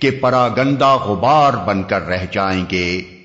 کہ پراگندہ غبار بن کر رہ جائیں گے۔